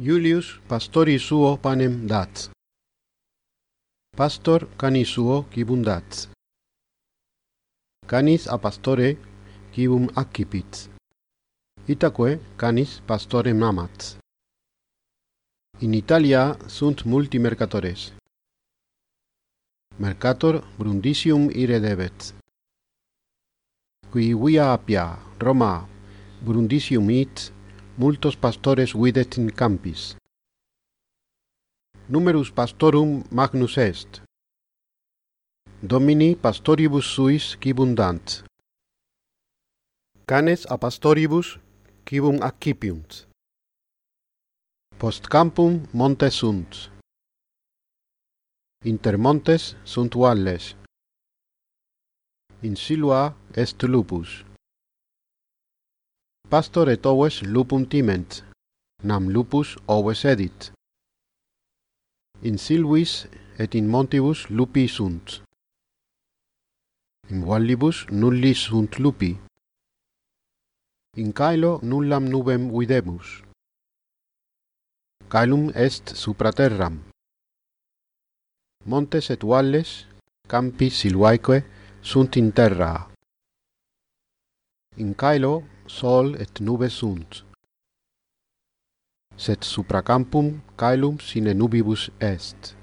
Julius pastori suo panem dat. Pastor cani suo cibum dat. Canis a pastore cibum accipit. Itaque canis pastore mamat. In Italia sunt multi mercatores. Mercator Brundisium ire debet. Qui via appia Roma Brundisium it multos pastores videt in campis. Numerus pastorum magnus est. Domini pastoribus suis quibundant. Canes a pastoribus quibum accipiunt. Post campum montes sunt. Inter montes sunt valles. In silua est lupus pastor et oves lupum timent, nam lupus oves edit. In silvis et in montibus lupi sunt. In vallibus nulli sunt lupi. In caelo nullam nubem videmus. Caelum est supra terram. Montes et valles, campi silvaeque sunt in terra in caelo sol et nube sunt. Sed supracampum caelum sine nubibus est.